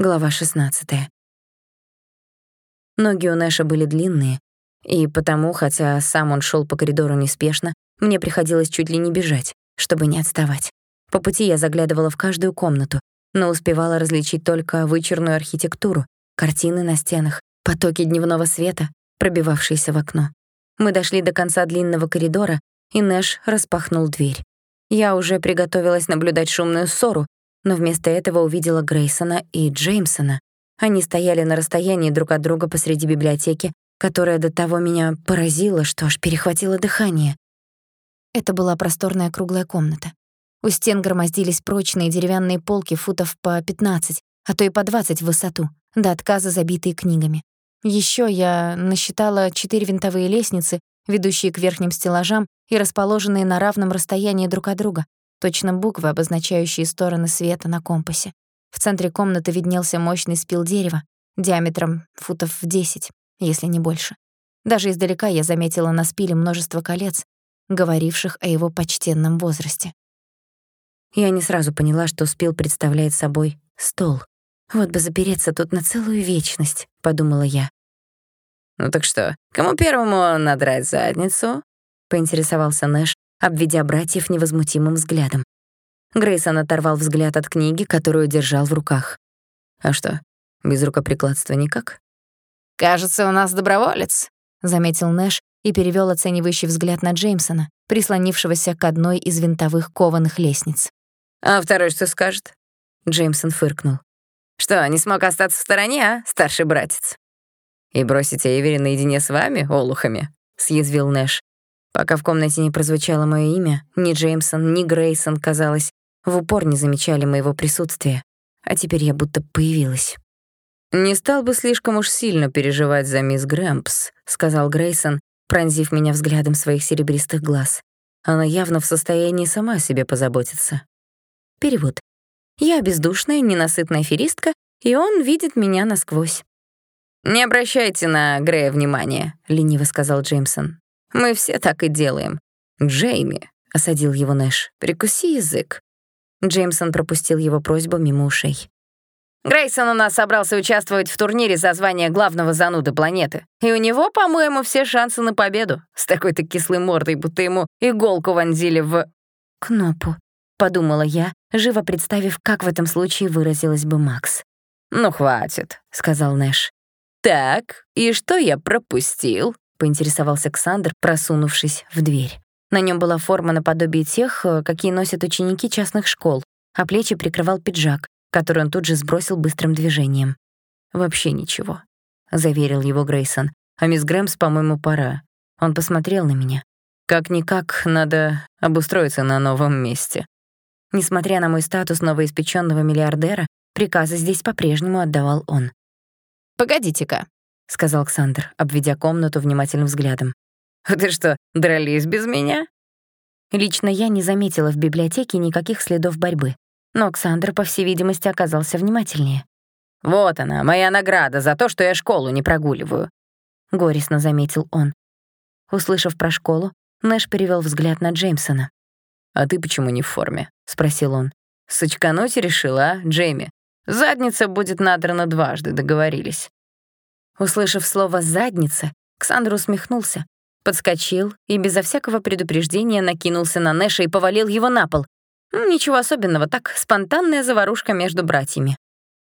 Глава 16. Ноги у Нэша были длинные, и потому, хотя сам он шёл по коридору неспешно, мне приходилось чуть ли не бежать, чтобы не отставать. По пути я заглядывала в каждую комнату, но успевала различить только вычурную архитектуру, картины на стенах, потоки дневного света, пробивавшиеся в окно. Мы дошли до конца длинного коридора, и Нэш распахнул дверь. Я уже приготовилась наблюдать шумную ссору, но вместо этого увидела Грейсона и Джеймсона. Они стояли на расстоянии друг от друга посреди библиотеки, которая до того меня поразила, что аж перехватило дыхание. Это была просторная круглая комната. У стен громоздились прочные деревянные полки футов по 15, а то и по 20 в высоту, до отказа забитые книгами. Ещё я насчитала четыре винтовые лестницы, ведущие к верхним стеллажам и расположенные на равном расстоянии друг от друга, точно буквы, обозначающие стороны света на компасе. В центре комнаты виднелся мощный спил дерева, диаметром футов в 10, если не больше. Даже издалека я заметила на спиле множество колец, говоривших о его почтенном возрасте. Я не сразу поняла, что спил представляет собой стол. «Вот бы запереться тут на целую вечность», — подумала я. «Ну так что, кому первому надрать задницу?» — поинтересовался Нэш, обведя братьев невозмутимым взглядом. Грейсон оторвал взгляд от книги, которую держал в руках. «А что, без рукоприкладства никак?» «Кажется, у нас доброволец», — заметил Нэш и перевёл оценивающий взгляд на Джеймсона, прислонившегося к одной из винтовых кованых лестниц. «А второй что скажет?» Джеймсон фыркнул. «Что, не смог остаться в стороне, а, старший братец?» «И бросить Эйвери наедине с вами, олухами?» — съязвил Нэш. Пока в комнате не прозвучало моё имя, ни Джеймсон, ни Грейсон, казалось, в упор не замечали моего присутствия. А теперь я будто появилась. «Не стал бы слишком уж сильно переживать за мисс Грэмпс», — сказал Грейсон, пронзив меня взглядом своих серебристых глаз. «Она явно в состоянии сама о себе позаботиться». Перевод. «Я бездушная, ненасытная аферистка, и он видит меня насквозь». «Не обращайте на Грея внимания», — лениво сказал Джеймсон. Мы все так и делаем. Джейми, — осадил его Нэш, — прикуси язык. Джеймсон пропустил его просьбу мимо ушей. Грейсон у нас собрался участвовать в турнире за звание главного зануды планеты. И у него, по-моему, все шансы на победу. С такой-то кислой мордой, будто ему иголку вонзили в... «Кнопу», — подумала я, живо представив, как в этом случае выразилась бы Макс. «Ну, хватит», — сказал Нэш. «Так, и что я пропустил?» — поинтересовался Ксандр, просунувшись в дверь. На нем была форма наподобие тех, э, какие носят ученики частных школ, а плечи прикрывал пиджак, который он тут же сбросил быстрым движением. «Вообще ничего», — заверил его Грейсон. «А мисс Грэмс, по-моему, пора». Он посмотрел на меня. «Как-никак, надо обустроиться на новом месте». Несмотря на мой статус новоиспечённого миллиардера, приказы здесь по-прежнему отдавал он. «Погодите-ка», — сказал Александр, обведя комнату внимательным взглядом. «Ты что, дрались без меня?» Лично я не заметила в библиотеке никаких следов борьбы, но Александр, по всей видимости, оказался внимательнее. «Вот она, моя награда за то, что я школу не прогуливаю», — горестно заметил он. Услышав про школу, Нэш перевел взгляд на Джеймсона. «А ты почему не в форме?» — спросил он. «Сочкануть решила, а, Джейми? Задница будет надрана дважды, договорились». Услышав слово «задница», Ксандр усмехнулся, подскочил и безо всякого предупреждения накинулся на Нэша и повалил его на пол. Ничего особенного, так спонтанная заварушка между братьями.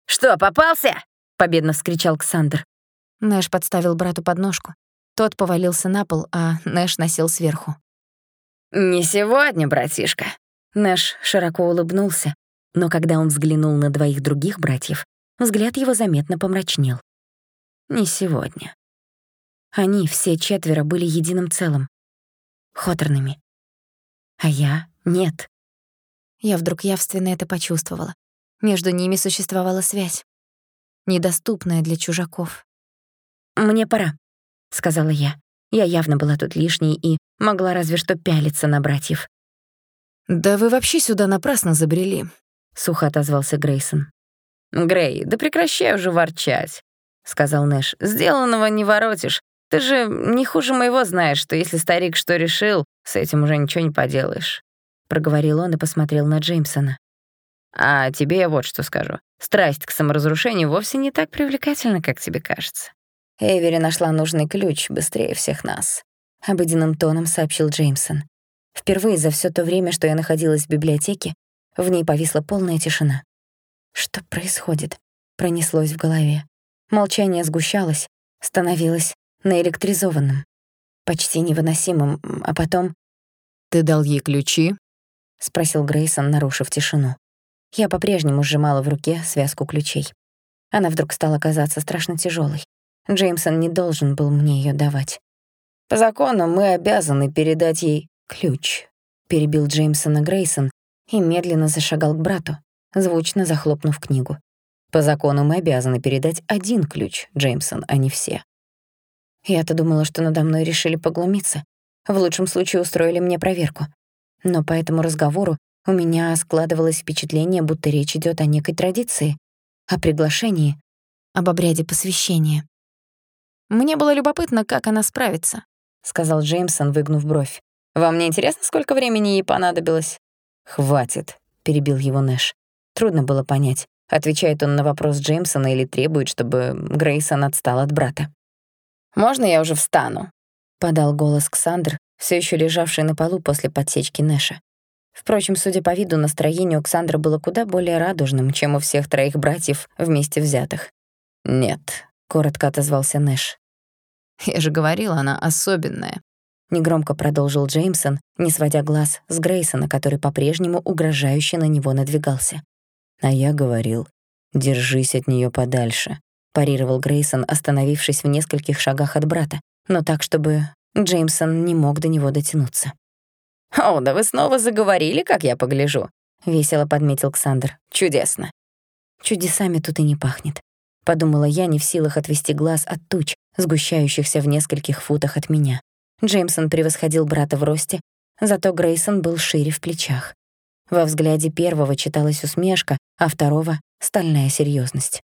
«Что, попался?» — победно вскричал Ксандр. Нэш подставил брату подножку. Тот повалился на пол, а Нэш носил сверху. «Не сегодня, братишка». Нэш широко улыбнулся, но когда он взглянул на двоих других братьев, взгляд его заметно помрачнел. Не сегодня. Они, все четверо, были единым целым. Хоторными. А я — нет. Я вдруг явственно это почувствовала. Между ними существовала связь, недоступная для чужаков. «Мне пора», — сказала я. Я явно была тут лишней и могла разве что пялиться на братьев. «Да вы вообще сюда напрасно забрели», — сухо отозвался Грейсон. «Грей, да прекращай уже ворчать сказал Нэш. «Сделанного не воротишь. Ты же не хуже моего знаешь, что если старик что решил, с этим уже ничего не поделаешь», — проговорил он и посмотрел на Джеймсона. А тебе я вот что скажу. Страсть к саморазрушению вовсе не так привлекательна, как тебе кажется. Эвери нашла нужный ключ быстрее всех нас. Обыденным тоном сообщил Джеймсон. Впервые за все то время, что я находилась в библиотеке, в ней повисла полная тишина. Что происходит? Пронеслось в голове. Молчание сгущалось, становилось наэлектризованным, почти невыносимым, а потом... «Ты дал ей ключи?» — спросил Грейсон, нарушив тишину. Я по-прежнему сжимала в руке связку ключей. Она вдруг стала казаться страшно тяжелой. Джеймсон не должен был мне ее давать. «По закону мы обязаны передать ей ключ», — перебил Джеймсона Грейсон и медленно зашагал к брату, звучно захлопнув книгу. «По закону мы обязаны передать один ключ, Джеймсон, а не все». Я-то думала, что надо мной решили поглумиться. В лучшем случае устроили мне проверку. Но по этому разговору у меня складывалось впечатление, будто речь идет о некой традиции, о приглашении, об обряде посвящения. «Мне было любопытно, как она справится», — сказал Джеймсон, выгнув бровь. «Вам не интересно, сколько времени ей понадобилось?» «Хватит», — перебил его Нэш. Трудно было понять, отвечает он на вопрос Джеймсона или требует, чтобы Грейсон отстал от брата. «Можно я уже встану?» — подал голос Ксандр, все еще лежавший на полу после подсечки Нэша. Впрочем, судя по виду, настроение у Ксандра было куда более радужным, чем у всех троих братьев вместе взятых. «Нет», — коротко отозвался Нэш. «Я же говорила, она особенная», — негромко продолжил Джеймсон, не сводя глаз с Грейсона, который по-прежнему угрожающе на него надвигался. «А я говорил, держись от нее подальше», — парировал Грейсон, остановившись в нескольких шагах от брата, но так, чтобы Джеймсон не мог до него дотянуться. «О, да вы снова заговорили, как я погляжу», — весело подметил Ксандр. «Чудесно». «Чудесами тут и не пахнет», — подумала я, не в силах отвести глаз от туч, сгущающихся в нескольких футах от меня. Джеймсон превосходил брата в росте, зато Грейсон был шире в плечах. Во взгляде первого читалась усмешка, а второго — стальная серьезность.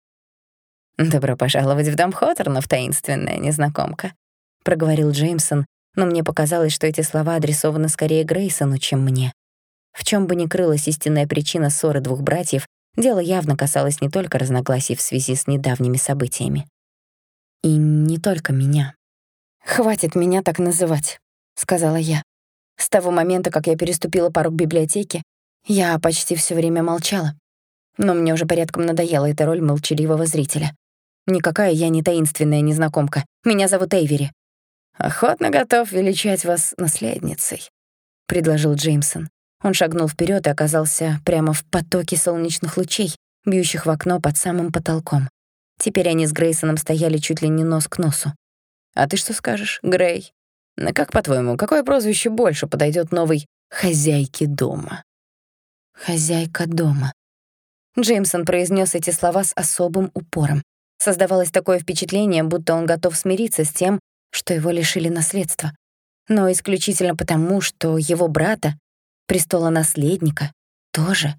«Добро пожаловать в дом Хоттернов, таинственная незнакомка», — проговорил Джеймсон, но мне показалось, что эти слова адресованы скорее Грейсону, чем мне. В чем бы ни крылась истинная причина ссоры двух братьев, дело явно касалось не только разногласий в связи с недавними событиями. «И не только меня. Хватит меня так называть», — сказала я. С того момента, как я переступила порог библиотеки, я почти все время молчала. Но мне уже порядком надоела эта роль молчаливого зрителя. Никакая я не таинственная незнакомка. Меня зовут Эйвери. «Охотно готов величать вас наследницей», — предложил Джеймсон. Он шагнул вперед и оказался прямо в потоке солнечных лучей, бьющих в окно под самым потолком. Теперь они с Грейсоном стояли чуть ли не нос к носу. «А ты что скажешь, Грей? Как, по-твоему, какое прозвище больше подойдет новой хозяйке дома?» «Хозяйка дома». Джеймсон произнес эти слова с особым упором. Создавалось такое впечатление, будто он готов смириться с тем, что его лишили наследства, но исключительно потому, что его брата, престола наследника, тоже.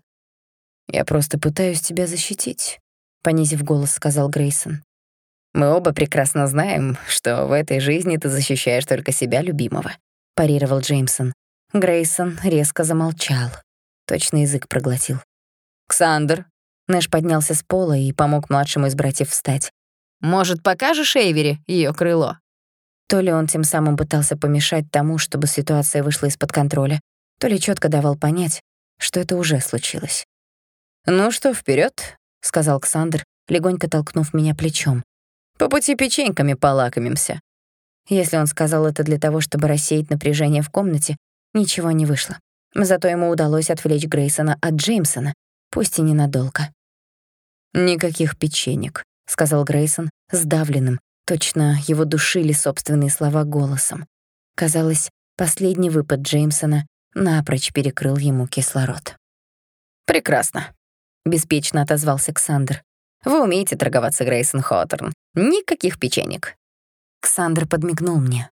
«Я просто пытаюсь тебя защитить», — понизив голос, сказал Грейсон. «Мы оба прекрасно знаем, что в этой жизни ты защищаешь только себя любимого», — парировал Джеймсон. Грейсон резко замолчал. Точно язык проглотил. «Ксандр!» Нэш поднялся с пола и помог младшему из братьев встать. «Может, покажешь Эйвери ее крыло?» То ли он тем самым пытался помешать тому, чтобы ситуация вышла из-под контроля, то ли четко давал понять, что это уже случилось. «Ну что, вперед, сказал Ксандр, легонько толкнув меня плечом. «По пути печеньками полакомимся». Если он сказал это для того, чтобы рассеять напряжение в комнате, ничего не вышло. Зато ему удалось отвлечь Грейсона от Джеймсона, пусть и ненадолго. «Никаких печенек», — сказал Грейсон, сдавленным, Точно его душили собственные слова голосом. Казалось, последний выпад Джеймсона напрочь перекрыл ему кислород. «Прекрасно», — беспечно отозвался Ксандр. «Вы умеете торговаться, Грейсон Хоттерн. Никаких печенек». Ксандр подмигнул мне.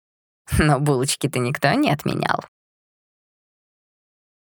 «Но булочки-то никто не отменял».